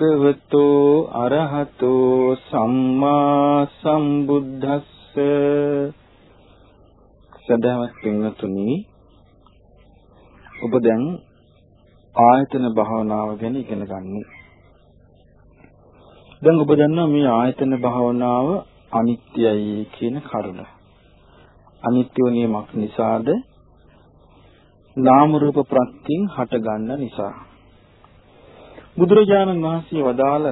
තස්ස භගවතෝ අරහතෝ සම්මා සම්බුද්දස්ස සදහවත් පින්වතුනි ඔබ දැන් ආයතන භාවනාව ගැන ඉගෙන ගන්න. දැන් ඔබ දන්නවා මේ ආයතන භාවනාව අනිත්‍යයි කියන කරුණ. අනිත්‍ය නියමක් නිසාද නාම රූප ප්‍රත්‍යයෙන් හටගන්න නිසා බුදුරජාණන් වහන්සේ වදාළ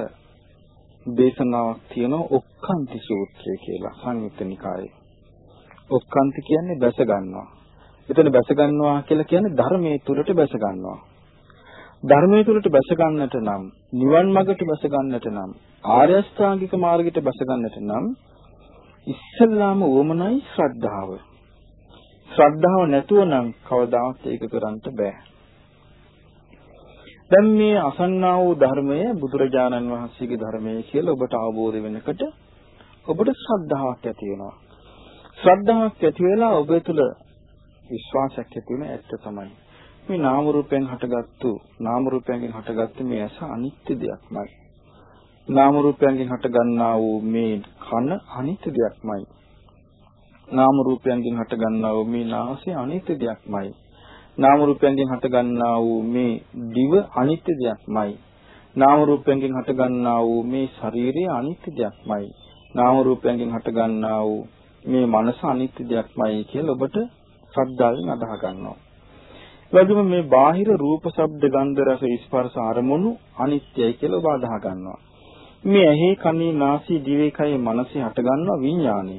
දේශනාවක් තියෙනවා ඔක්කාන්ති සූත්‍රය කියලා සංයුත්ත නිකායේ. ඔක්කාන්ති කියන්නේ බැස ගන්නවා. එතන බැස ගන්නවා කියලා කියන්නේ ධර්මයේ තුලට බැස ගන්නවා. ධර්මයේ තුලට බැස ගන්නට නම් නිවන් මාර්ගට බැස ගන්නට නම් ආර්ය අෂ්ටාංගික මාර්ගයට බැස ගන්නට නම් ඉස්සල්ලාම වමනයි ශ්‍රද්ධාව. ශ්‍රද්ධාව නැතුව නම් කවදාවත් ඒක කරන්න බෑ. දැන් මේ අසන්නා වූ ධර්මය බුදුරජාණන් වහන්සේගේ ධර්මය කියලා ඔබට අවබෝධ වෙනකොට ඔබට ශ්‍රද්ධාවක් ඇති වෙනවා. ශ්‍රද්ධාවක් ඇති වෙලා ඔබ තුළ විශ්වාසයක් ඇති වෙන ඇත්ත තමයි. මේ නාම රූපයෙන් හටගත්තු නාම රූපයෙන් හටගත්තු මේ ඇස අනිත්‍ය දෙයක්මයි. නාම රූපයෙන් හටගන්නා වූ මේ කන අනිත්‍ය දෙයක්මයි. නාම රූපයෙන් හටගන්නා වූ මේ නාසය අනිත්‍ය දෙයක්මයි. නාම රූපයෙන් හටගන්නා වූ මේ දිව අනිත්‍ය දෙයක්මයි. නාම රූපයෙන් හටගන්නා වූ මේ ශරීරය අනිත්‍ය දෙයක්මයි. නාම රූපයෙන් හටගන්නා වූ මේ මනස අනිත්‍ය දෙයක්මයි කියලා ඔබට ශ්‍රද්ධාවෙන් අදහ ගන්නවා. වගේම මේ බාහිර රූප, ශබ්ද, ගන්ධ, රස, ස්පර්ශ අරමුණු අනිත්‍යයි කියලා ඔබ අදහ ගන්නවා. මේ ඇහි, කනේ, නාසය, දිවේ, කයේ, මනසේ හටගන්නා විඥානය.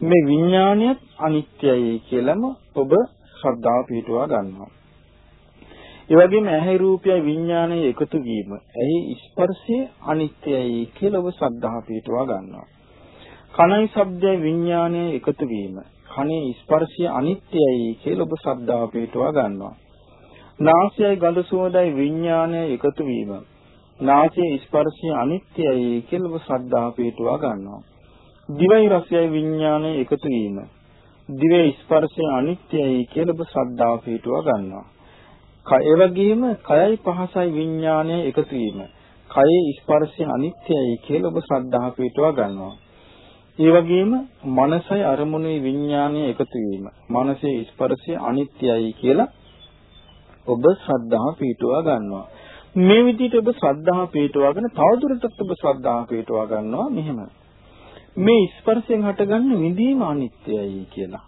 මේ විඥානයත් අනිත්‍යයි කියලාම ඔබ ශ්‍රද්ධාව පිටුවා ගන්නවා. ඒ වගේම ඇහි රූපයයි විඥානයයි එකතු වීම, ඇහි ස්පර්ශය අනිත්‍යයි කියලා ඔබ ශ්‍රද්ධාව පිටුවා ගන්නවා. කනයි ශබ්දයයි විඥානයයි එකතු වීම, කනේ ස්පර්ශය අනිත්‍යයි කියලා ඔබ ශ්‍රද්ධාව පිටුවා ගන්නවා. නාසයයි ගඳ සුවඳයි විඥානයයි එකතු වීම, නාසයේ ස්පර්ශය අනිත්‍යයි කියලා ඔබ ශ්‍රද්ධාව පිටුවා ගන්නවා. දිවයි රසයයි විඥානයයි එකතු වීම දිවේ ස්පර්ශය අනිත්‍යයි කියලා ඔබ ශ්‍රද්ධාව පිටුවා ගන්නවා. ඒ වගේම කයයි පහසයි විඥානයයි එකතු වීම. කයේ ස්පර්ශය අනිත්‍යයි කියලා ඔබ ශ්‍රද්ධාව පිටුවා ගන්නවා. ඒ වගේම මනසයි අරමුණේ විඥානයයි එකතු වීම. මනසේ ස්පර්ශය අනිත්‍යයි කියලා ඔබ ශ්‍රද්ධාව පිටුවා ගන්නවා. මේ විදිහට ඔබ ශ්‍රද්ධාව පිටුවාගෙන තවදුරටත් ඔබ ශ්‍රද්ධාව පිටුවා ගන්නවා මෙහෙමයි. මේ ස්පර්ශයෙන් හටගන්න විඳීම අනිත්‍යයි කියලා.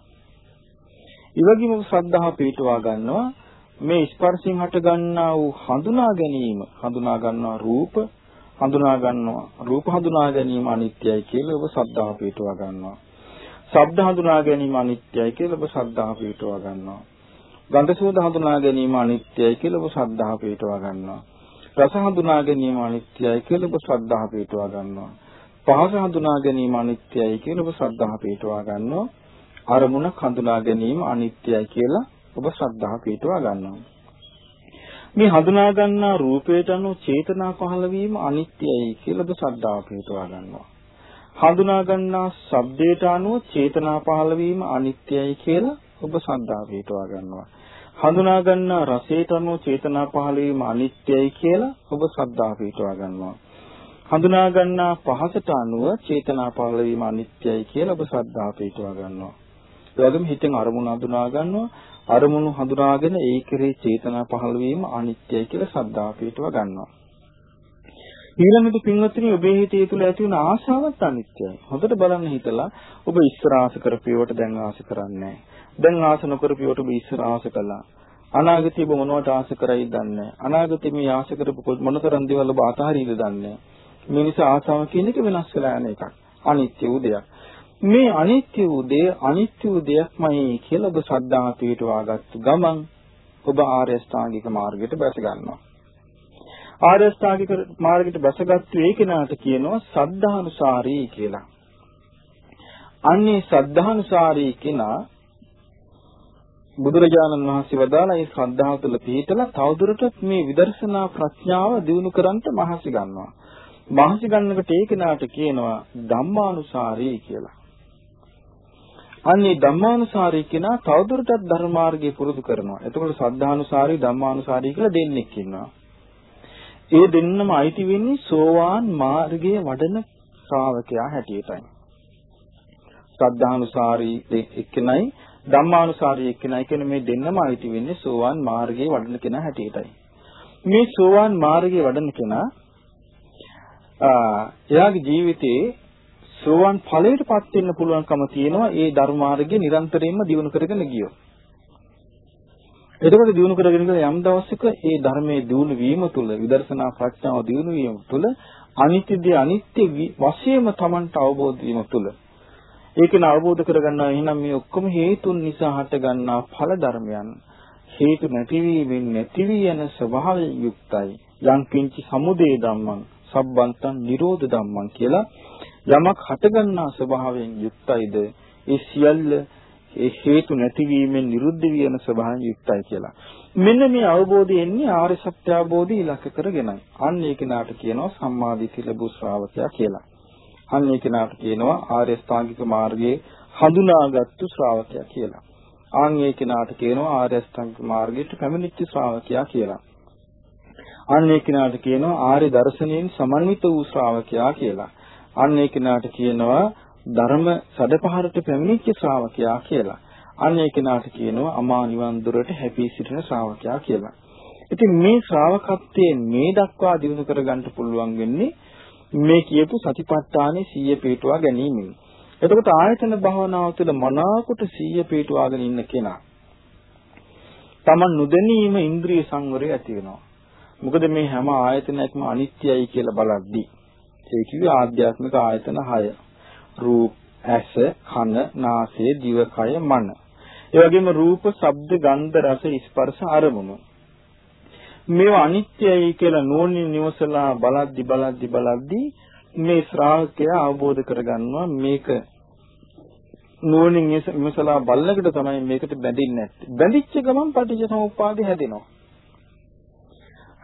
ඉවගිම ශ්‍රද්ධාව පිටවා ගන්නවා මේ ස්පර්ශයෙන් හටගන්නා වූ හඳුනා ගැනීම හඳුනා ගන්නවා රූප හඳුනා ගන්නවා රූප හඳුනා ගැනීම අනිත්‍යයි කියලා ඔබ ශ්‍රද්ධාව පිටවා ගන්නවා. ශබ්ද හඳුනා ගැනීම අනිත්‍යයි කියලා ඔබ ශ්‍රද්ධාව පිටවා ගන්නවා. ගන්ධ සුවඳ හඳුනා ගැනීම අනිත්‍යයි කියලා ඔබ ශ්‍රද්ධාව පිටවා ගන්නවා. රස හඳුනා ගැනීම අනිත්‍යයි කියලා ඔබ ශ්‍රද්ධාව පිටවා ගන්නවා. පහස හඳුනා ගැනීම අනිත්‍යයි කියලා ඔබ ශ්‍රද්ධාව පිටවා ගන්නවා. අරමුණක් හඳුනා ගැනීම අනිත්‍යයි කියලා ඔබ ශ්‍රද්ධාව පිටවා ගන්නවා. මේ හඳුනා ගන්නා රූපයට අනුව චේතනා පහළ වීම අනිත්‍යයි කියලා ඔබ ශ්‍රද්ධාව පිටවා ගන්නවා. හඳුනා ගන්නා ශබ්දයට අනුව චේතනා පහළ වීම අනිත්‍යයි කියලා ඔබ ශ්‍රද්ධාව පිටවා ගන්නවා. හඳුනා ගන්නා රසයට අනුව චේතනා පහළ වීම අනිත්‍යයි කියලා ඔබ ශ්‍රද්ධාව පිටවා ගන්නවා. හඳුනා ගන්නා පහසට අනුව චේතනා පහළ වීම අනිත්‍යයි කියලා ඔබ ශ්‍රද්ධාව පිටවා ගන්නවා. ඒ වගේම හිතෙන් අරමුණ හඳුනා ගන්නවා. අරමුණු හඳුනාගෙන ඒ කෙරේ චේතනා පහළ වීම අනිත්‍යයි කියලා ශ්‍රද්ධාව පිටවා ගන්නවා. ඊළඟට පින්වත්නි ඔබේ හිතේ තුල ඇති වෙන ආශාවත් අනිත්‍යයි. හොඳට බලන්න හිතලා ඔබ ඉස්සර ආස කරපියවට දැන් ආස කරන්නේ දැන් ආස නොකරපියවට ඔබ ඉස්සර ආස කළා. අනාගතේ ඔබ මොනවට ආස කරයිද දන්නේ නැහැ. අනාගතේ මේ ආස කරපු මොනතරම් දේවල් ඔබ අතහරියද දන්නේ නැහැ. මේ නිසා ආසාව කියන එක වෙනස් වෙලා යන එකක්. අනිත්‍ය වූ දෙයක්. මේ අනිත්‍ය වූ දෙය අනිත්‍ය වූ දෙයක්මයි කියලා ඔබ ශ්‍රද්ධාව පිටවාගත්තු ගමන් ඔබ ආර්ය ස්ථාංගික මාර්ගයට බැස ගන්නවා. ආර්ය ස්ථාංගික මාර්ගයට බැසගත්තු ඒ කෙනාට කියනවා සද්ධානුසාරී කියලා. අන්නේ සද්ධානුසාරී කෙනා බුදුරජාණන් වහන්සේ වදාලා ඒ ශ්‍රද්ධාව තුළ පිහිටලා තවදුරටත් මේ විදර්ශනා ප්‍රඥාව දියුණු කරන්ට මහසි ගන්නවා. මහසි ගන්නකට ඒ කෙනාට කියනවා ධම්මානුසාරී කියලා. අන්නේ ධම්මානුසාරී කෙනා තවදුරටත් ධර්ම මාර්ගය පුරුදු කරනවා. එතකොට සද්ධානුසාරී ධම්මානුසාරී කියලා දෙන්නෙක් ඉන්නවා. ඒ දෙන්නම අයිති වෙන්නේ සෝවාන් මාර්ගයේ වඩන ශ්‍රාවකයා හැටියටයි. ශ්‍රද්ධානුසාරී එක්කෙනයි ධම්මානුසාරී එක්කෙනයි කියන මේ දෙන්නම අයිති වෙන්නේ සෝවාන් මාර්ගයේ වඩන කෙනා හැටියටයි. මේ සෝවාන් මාර්ගයේ වඩන කෙනා එයාගේ ජීවිතේ සෝවාන් ඵලයටපත් වෙන්න පුළුවන්කම තියෙනවා ඒ ධර්ම මාර්ගයේ නිරන්තරයෙන්ම දියුණු කරගෙන ගියොත්. එතකොට දියුණු කරගෙන යම් දවසක ඒ ධර්මයේ දියුණු වීම තුළ විදර්ශනා ප්‍රඥාව දියුණු වීම තුළ අනිත්‍යදී අනිත්‍ය වශයෙන්ම Tamanට අවබෝධ වීම තුළ. ඒකන අවබෝධ කරගන්නවා. එහෙනම් මේ ඔක්කොම හේතුන් නිසා හටගන්නා ඵල ධර්මයන් හේතු නැතිවීමෙන් නැති වී යන ස්වභාවයෙන් යුක්තයි. යම් කිංචි සමුදේ ධම්මං සබ්බන්තං නිරෝධ ධම්මං කියලා යමක් හටගන්නා ස්වභාවයෙන් යුක්තයිද ඒ සියල්ල ඒ හේතු නැතිවීමෙන් නිරුද්ධ වියන ස්වභාවයෙන් යුක්තයි කියලා. මෙන්න මේ අවබෝධය එන්නේ ආර්ය සත්‍ය අවබෝධය ඉලක්ක කරගෙනයි. අන්න ඒ කෙනාට කියනවා සම්මාදිට්ඨි ලැබු ශ්‍රාවකයා කියලා. අන්න ඒ කෙනාට කියනවා ආර්ය ස්ථාංගික මාර්ගයේ හඳුනාගත්තු ශ්‍රාවකයා කියලා. ආන් ඒ කෙනාට කියනවා ආර්ය ස්ථාංගික මාර්ගයට පැමිණිච්ච ශ්‍රාවකයා කියලා. අන්න ඒ කෙනාට කියනවා ආර්ය දර්ශනයෙන් සමන්විත වූ ශ්‍රාවකයා කියලා. අන්න ඒ කෙනාට කියනවා ධර්ම සදපහරට පැමිණිච්ච ශ්‍රාවකයා කියලා. අන්න ඒ කෙනාට කියනවා අමා නිවන් දොරට හැපී සිටින ශ්‍රාවකයා කියලා. ඉතින් මේ ශ්‍රාවකත්වයෙන් මේ දක්වා දිනු කරගන්න පුළුවන් වෙන්නේ මේ කියපු සතිපට්ඨානේ සීය පිටුවා ගැනීමෙන්. එතකොට ආයතන භාවනාව තුළ මනාකොට සීය පිටුවාගෙන ඉන්න කෙනා තමන් නොදැනීම ඉන්ද්‍රිය සංවරය ඇති වෙනවා. මොකද මේ හැම ආයතනයක්ම අනිත්‍යයි කියලා බලද්දී ඒ කිව්වේ ආධ්‍යාත්මික ආයතන 6. රූප, ඇස, කන, නාසය, දිව, කය, මන. ඒ වගේම රූප, ශබ්ද, ගන්ධ, රස, ස්පර්ශ, අරමුණු. මේවා අනිත්‍යයි කියලා නෝනින් නිවසලා බලද්දි බලද්දි බලද්දි මේ ශ්‍රාවකයා අවබෝධ කරගන්නවා මේක නෝනින් විමසලා බලනකොට තමයි මේකට බැඳින්නේ නැත්තේ. බැඳිච්ච ගමන් පටිච්චසමුප්පාදය හැදෙනවා.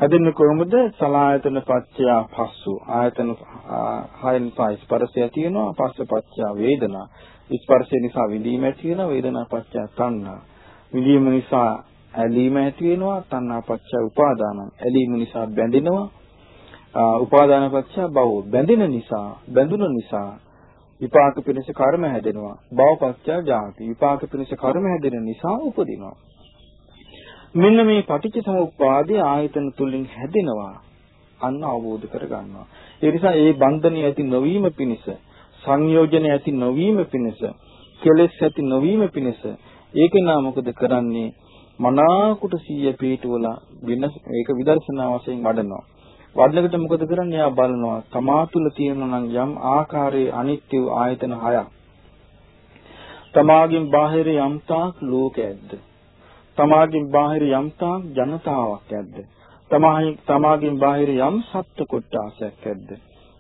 හැදෙන්නේ කොහොමද? සලායතන පත්‍ය පස්සු. ආයතන හයෙන් පහ ස්පර්ශය තියෙනවා. පස්ස පත්‍ය වේදනා. ස්පර්ශය නිසා විඳීම ඇති වෙනවා. වේදනා පත්‍ය තණ්හා. විඳීම නිසා ඇලීම ඇති වෙනවා. තණ්හා පත්‍ය උපාදාන. ඇලීම නිසා බැඳෙනවා. උපාදාන පත්‍ය භව. බැඳෙන නිසා, බැඳුන නිසා විපාක පිණිස කර්ම හැදෙනවා. භව පත්‍ය ජාති. විපාක පිණිස කර්ම හැදෙන නිසා උපදිනවා. මෙන්න මේ පටිච්ච සමුප්පාදයේ ආයතන තුලින් හැදෙනවා අන්න අවබෝධ කරගන්නවා. ඒ නිසා ඒ බන්ධනිය ඇති නොවීම පිණිස සංයෝජන ඇති නොවීම පිණිස කෙලෙස් ඇති නොවීම පිණිස ඒක නා මොකද කරන්නේ මනාකුට සීය පිටුවල වෙන ඒක විදර්ශනා වශයෙන් වඩනවා. වඩනකොට මොකද කරන්නේ? එයා බලනවා තමා තුළ තියෙනවා නම් යම් ආකාරයේ අනිත්‍ය ආයතන හයක්. තමාගෙන් බාහිර යම් තාක් ලෝකයක්ද තමාගෙන් බාහිර යම් තාක් ජනතාවක් ඇද්ද? තමාගෙන් තමාගෙන් බාහිර යම් සත්ත්ව කොටාසයක් ඇද්ද?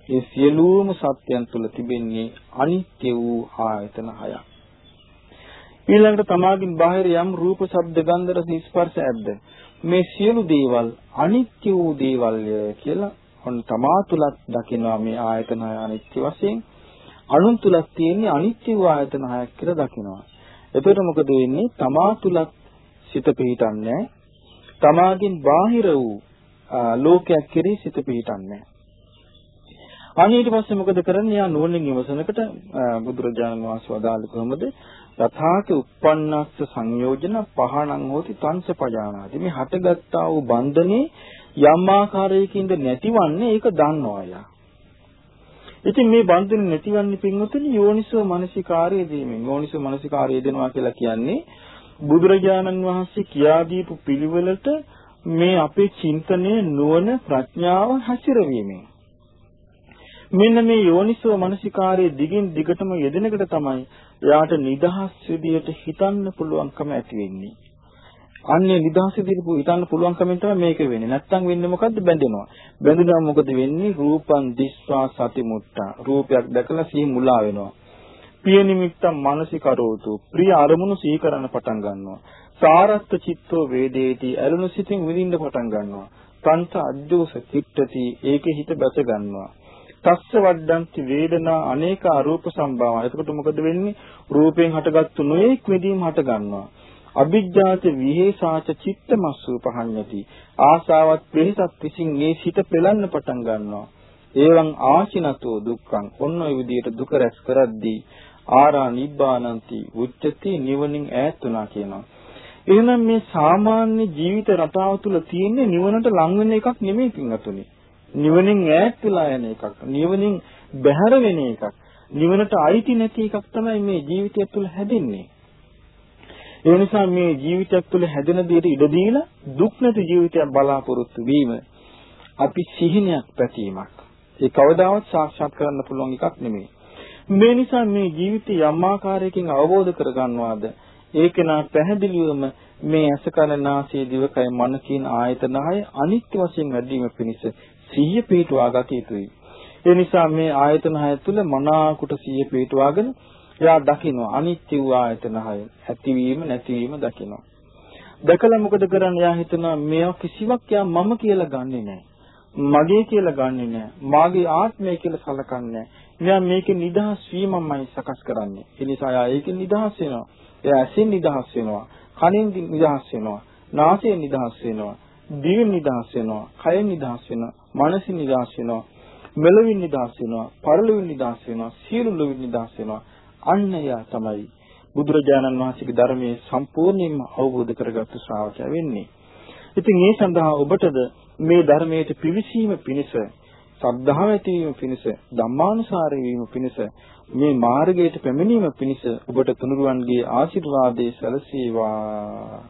ඒ සියලුම සත්‍යයන් තුල තිබෙන්නේ අනිත්‍ය වූ ආයතන හයක්. ඊළඟට තමාගෙන් බාහිර යම් රූප, ශබ්ද, ගන්ධ, රස, ස්පර්ශ ඇද්ද? මේ සියලු දේවල් අනිත්‍ය වූ දේවල්ය කියලා ඔන්න තමා තුලත් දකිනවා මේ ආයතන හය අනිත්‍ය වශයෙන්. අනුන් තුලත් තියෙන්නේ අනිත්‍ය වූ ආයතන හයක් කියලා දකිනවා. එතකොට මොකද වෙන්නේ? තමා තුලත් සිත පිහිටන්නේ තමාගෙන් බාහිර වූ ලෝකයක් කෙරෙහි සිත පිහිටන්නේ අනිත් ඊට පස්සේ මොකද කරන්නේ? යා නුවණින් විමසනකොට බුදුරජාණන් වහන්සේ වදාළ කොහොමද? යථාක uppannස්ස සංයෝජන පහණං හෝති තංස පජානාති. මේ හටගත්තා වූ බන්ධනේ යම් ආකාරයකින්ද නැතිවන්නේ ඒක දන්නවා යා. ඉතින් මේ බන්ධන නැතිවන්නේ පින්වතුනි යෝනිසෝ මනසිකාරයේ දීමෙන්. යෝනිසෝ මනසිකාරයේ දෙනවා කියලා කියන්නේ බුදුරජාණන් වහන්සේ කියා දීපු පිළිවෙලට මේ අපේ චින්තනය නුවණ ප්‍රඥාව හැසිරවීමෙන් මෙන්න මේ යෝනිසෝ මනසිකාරයේ දිගින් දිගටම යෙදෙනකට තමයි එයාට නිදහස් විදියට හිතන්න පුළුවන්කම ඇති වෙන්නේ. අන්නේ නිදහස් විදියට හිතන්න පුළුවන්කමෙන් තමයි මේක වෙන්නේ. නැත්තම් වෙන්නේ මොකද්ද? බැඳෙනවා. බැඳුනම මොකද වෙන්නේ? රූපං දිස්වා සතිමුට්ටා. රූපයක් දැකලා සිහි මුලා වෙනවා. ප්‍රිය නිමිත්තම් මානසිකරෝතු ප්‍රිය අරමුණු සිහි කරන්න පටන් ගන්නවා. සාරත්ත චිත්තෝ වේදේති ඇලුණු සිතින් විඳින්න පටන් ගන්නවා. පංච අජ්ජෝස චිත්තති ඒකේ හිත බැස ගන්නවා. තස්ස වඩ්ඩන්ති වේදනා අනේක අරූප සම්භාවන. එතකොට මොකද වෙන්නේ? රූපයෙන් හටගත්තු නොඑක් විදීම් හට ගන්නවා. අභිජ්ජාච විහෙසාච චිත්තමස්සු පහඤ්ඤති. ආසාවත් ප්‍රේසත් විසින් මේ සිත පෙළන්න පටන් ගන්නවා. ඒවං ආශිනතෝ දුක්ඛං. ඔන්න ඔය විදිහට දුක රැස් කරද්දී ආරා නිබ්බානಂತಿ උච්චති නිවනින් ඈත් වුණා කියනවා එහෙනම් මේ සාමාන්‍ය ජීවිත රටාව තුළ තියෙන නිවනට ලං වෙන එකක් නෙමෙයි පින්වතුනි නිවනින් ඈත් වෙලා යන එකක් නිවනින් බැහැර වෙන එකක් නිවනට අයිති නැති එකක් තමයි මේ ජීවිතය තුළ හැදෙන්නේ ඒ නිසා මේ ජීවිතයක් තුළ හැදෙන දෙයට ඉඩ දීලා දුක් නැති ජීවිතයක් බලාපොරොත්තු වීම අපි සිහිනයක් පැතීමක්. ඒ කවදාවත් සාක්ෂාත් කරන්න පුළුවන් එකක් නෙමෙයි. මේ නිසා මේ ජීවිතය යම් ආකාරයකින් අවබෝධ කරගන්නවාද ඒක නා පැහැදිලිවම මේ ඇස කන නාසය දිවකය මන කියන ආයතන හය අනිත්‍ය වශයෙන් වැඩිම පිණිස සිහිය පිටවා ගත යුතුයි. ඒ නිසා මේ ආයතන හය තුල මනාකොට සිහිය පිටවාගෙන එයා දකිනවා අනිත්‍ය වූ ආයතන හය ඇතිවීම නැතිවීම දකිනවා. දැකලා මොකද කරන්නේ? එයා හිතනවා මේවා කිසිවක් යා මම කියලා ගන්නෙ නෑ. මගේ කියලා ගන්නෙ නෑ. මාගේ ආත්මය කියලා සලකන්නේ නෑ. මේකේ නිදහස් වීමමයි සකස් කරන්නේ. ඒ නිසා එයා ඒකෙන් නිදහස් වෙනවා. එයා ඇසින් නිදහස් වෙනවා. කනින් නිදහස් වෙනවා. නාසයෙන් නිදහස් වෙනවා. දිවෙන් නිදහස් වෙනවා. කයෙන් නිදහස් වෙනවා. මනසින් නිදහස් වෙනවා. මෙලවින් නිදහස් වෙනවා. පරලොවින් නිදහස් වෙනවා. සියලු ලොවින් නිදහස් වෙනවා. අන්න යා තමයි බුදුරජාණන් වහන්සේගේ ධර්මයේ සම්පූර්ණයෙන්ම අවබෝධ කරගත්තු ශ්‍රාවකයා වෙන්නේ. ඉතින් ඒ සඳහා ඔබටද මේ ධර්මයට පිවිසීම පිණිස සද්ධාව ඇතිවීම පිණිස ධම්මානුසාර වීම පිණිස මේ මාර්ගයට පැමිණීම පිණිස ඔබට තුනුරුවන්ගේ ආශිර්වාදයේ සැලසේවා.